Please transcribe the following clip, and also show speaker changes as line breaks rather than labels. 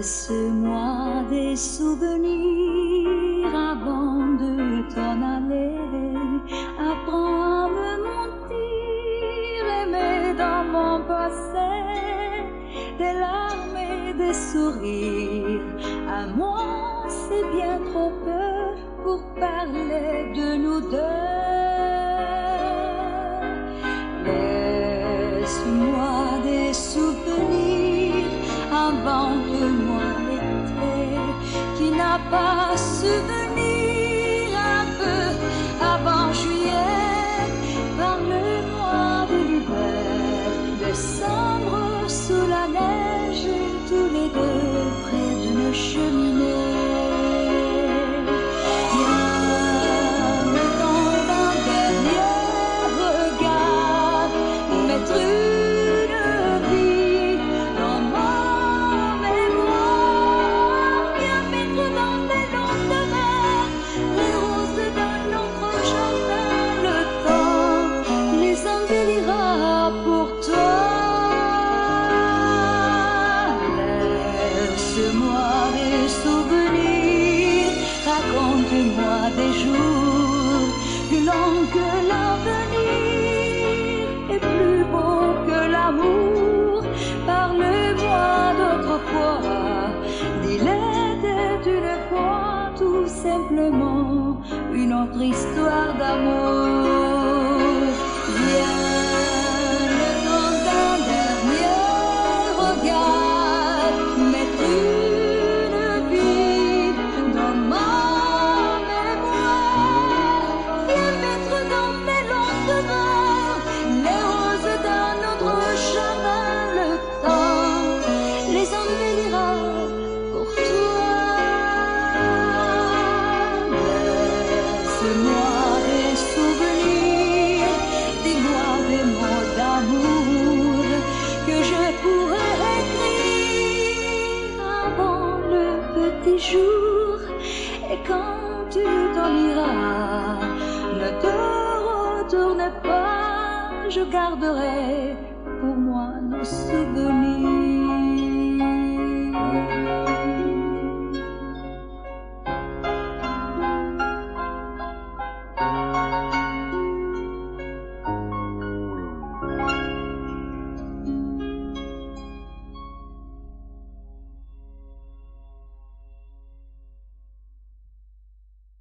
Laisse-moi des souvenirs avant de t'en aller. Apprends à me mentir, aimer dans mon passé. Des larmes et des sourires. À moi, c'est bien trop peu pour parler de nous deux. Invente-moi l'été qui n'a pas souvenir un peu avant juillet. Parle-moi de l'hiver, décembre sous la neige, tous les deux près d'une cheminée. Raconte-moi des jours plus longs que l'avenir et plus beau que l'amour. Parle-moi d'autrefois, dis-les d'une fois, tout simplement une autre histoire d'amour. Viens Et quand tu t'en iras, ne te retourne pas, je garderai pour moi nos.